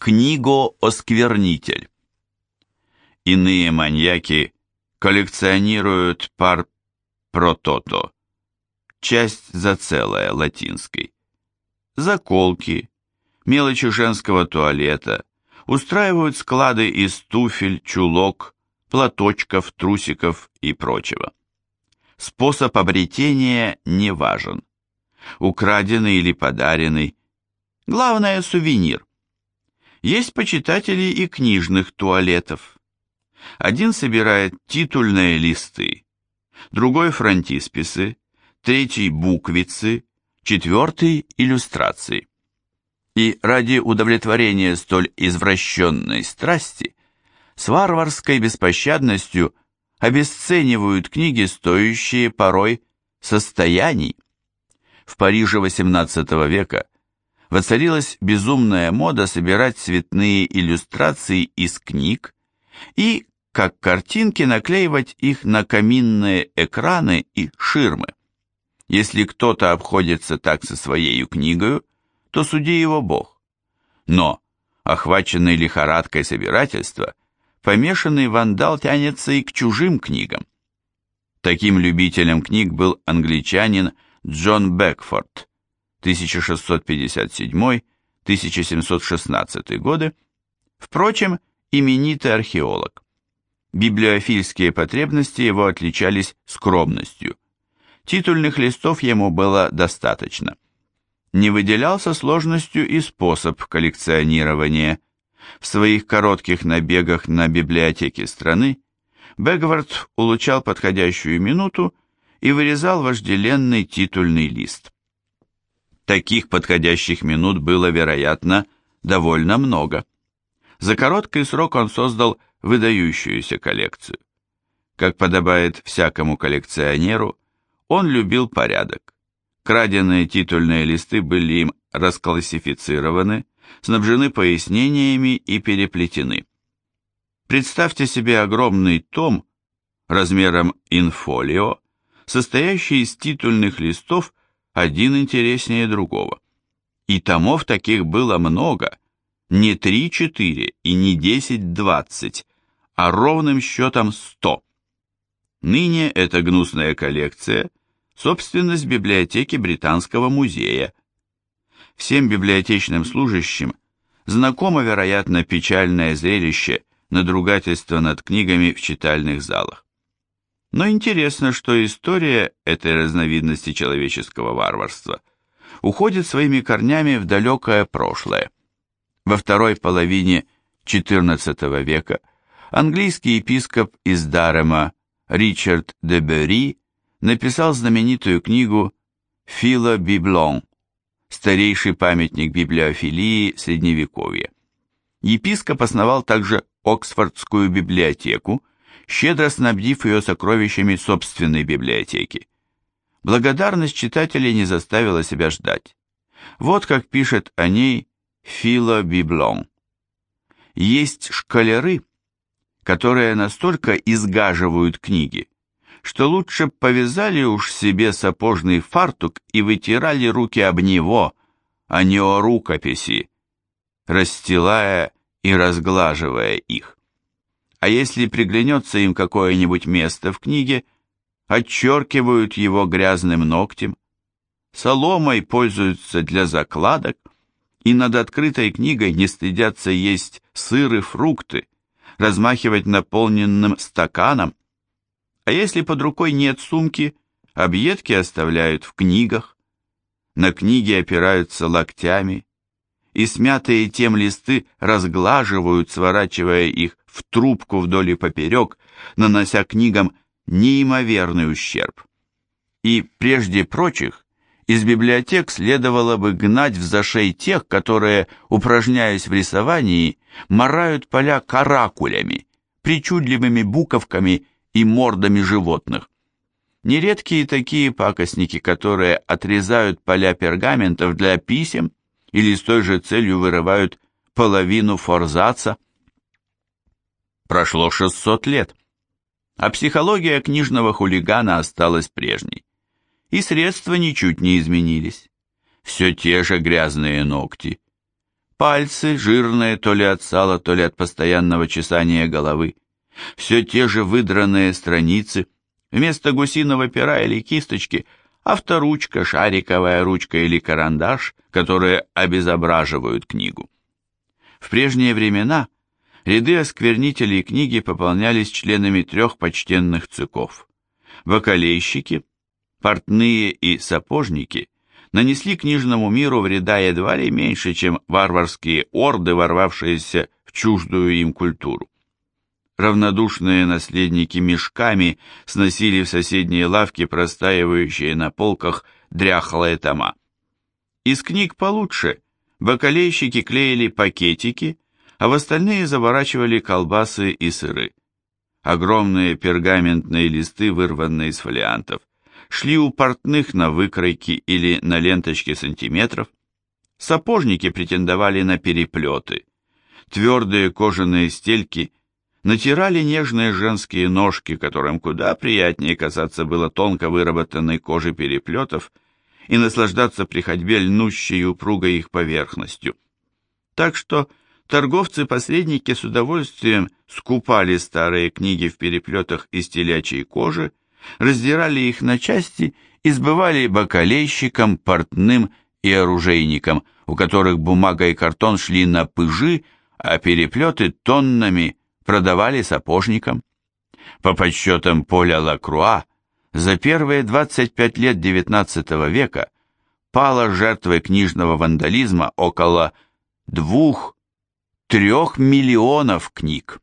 Книго-осквернитель. Иные маньяки коллекционируют пар протото, часть за целое латинской, заколки, мелочи женского туалета, устраивают склады из туфель, чулок, платочков, трусиков и прочего. Способ обретения не важен. Украденный или подаренный. Главное – сувенир. Есть почитатели и книжных туалетов. Один собирает титульные листы, другой – фронтисписы, третий – буквицы, четвертый – иллюстрации. И ради удовлетворения столь извращенной страсти с варварской беспощадностью обесценивают книги, стоящие порой состояний. В Париже XVIII века воцарилась безумная мода собирать цветные иллюстрации из книг и, как картинки, наклеивать их на каминные экраны и ширмы. Если кто-то обходится так со своей книгою, то суди его Бог. Но, охваченный лихорадкой собирательства, помешанный вандал тянется и к чужим книгам. Таким любителем книг был англичанин Джон Бекфорд, 1657-1716 годы, впрочем, именитый археолог. Библиофильские потребности его отличались скромностью. Титульных листов ему было достаточно. Не выделялся сложностью и способ коллекционирования. В своих коротких набегах на библиотеки страны Бэгвард улучал подходящую минуту и вырезал вожделенный титульный лист. Таких подходящих минут было, вероятно, довольно много. За короткий срок он создал выдающуюся коллекцию. Как подобает всякому коллекционеру, он любил порядок. Краденные титульные листы были им расклассифицированы, снабжены пояснениями и переплетены. Представьте себе огромный том размером инфолио, состоящий из титульных листов, один интереснее другого. И томов таких было много, не 3-4 и не 10-20, а ровным счетом 100. Ныне эта гнусная коллекция – собственность библиотеки Британского музея. Всем библиотечным служащим знакомо, вероятно, печальное зрелище надругательства над книгами в читальных залах. Но интересно, что история этой разновидности человеческого варварства уходит своими корнями в далекое прошлое. Во второй половине XIV века английский епископ из Дарема Ричард де Бери написал знаменитую книгу «Фила Библон», старейший памятник библиофилии Средневековья. Епископ основал также Оксфордскую библиотеку, щедро снабдив ее сокровищами собственной библиотеки. Благодарность читателей не заставила себя ждать. Вот как пишет о ней Фила Библон. Есть шкалеры, которые настолько изгаживают книги, что лучше повязали уж себе сапожный фартук и вытирали руки об него, а не о рукописи, расстилая и разглаживая их а если приглянется им какое-нибудь место в книге, отчеркивают его грязным ногтем, соломой пользуются для закладок, и над открытой книгой не стыдятся есть сыр и фрукты, размахивать наполненным стаканом. А если под рукой нет сумки, объедки оставляют в книгах, на книги опираются локтями, и смятые тем листы разглаживают, сворачивая их в трубку вдоль и поперек, нанося книгам неимоверный ущерб. И прежде прочих, из библиотек следовало бы гнать в зашей тех, которые, упражняясь в рисовании, морают поля каракулями, причудливыми буковками и мордами животных. Нередкие такие пакостники, которые отрезают поля пергаментов для писем или с той же целью вырывают половину форзаца. Прошло 600 лет, а психология книжного хулигана осталась прежней. И средства ничуть не изменились. Все те же грязные ногти. Пальцы, жирные то ли от сала, то ли от постоянного чесания головы. Все те же выдранные страницы. Вместо гусиного пера или кисточки авторучка, шариковая ручка или карандаш, которые обезображивают книгу. В прежние времена ряды осквернителей книги пополнялись членами трех почтенных циков. Вокалейщики, портные и сапожники нанесли книжному миру вреда едва ли меньше, чем варварские орды, ворвавшиеся в чуждую им культуру. Равнодушные наследники мешками сносили в соседние лавки простаивающие на полках дряхлые тома. Из книг получше бакалейщики клеили пакетики, а в остальные заворачивали колбасы и сыры. Огромные пергаментные листы, вырванные из фолиантов, шли у портных на выкройки или на ленточки сантиметров. Сапожники претендовали на переплеты. Твердые кожаные стельки натирали нежные женские ножки, которым куда приятнее касаться было тонко выработанной кожи переплетов и наслаждаться при ходьбе льнущей упругой их поверхностью. Так что торговцы-посредники с удовольствием скупали старые книги в переплетах из телячьей кожи, раздирали их на части и сбывали бакалейщикам, портным и оружейникам, у которых бумага и картон шли на пыжи, а переплеты тоннами продавали сапожникам. По подсчетам Поля Лакруа, за первые 25 лет XIX века пало жертвой книжного вандализма около двух-трех миллионов книг.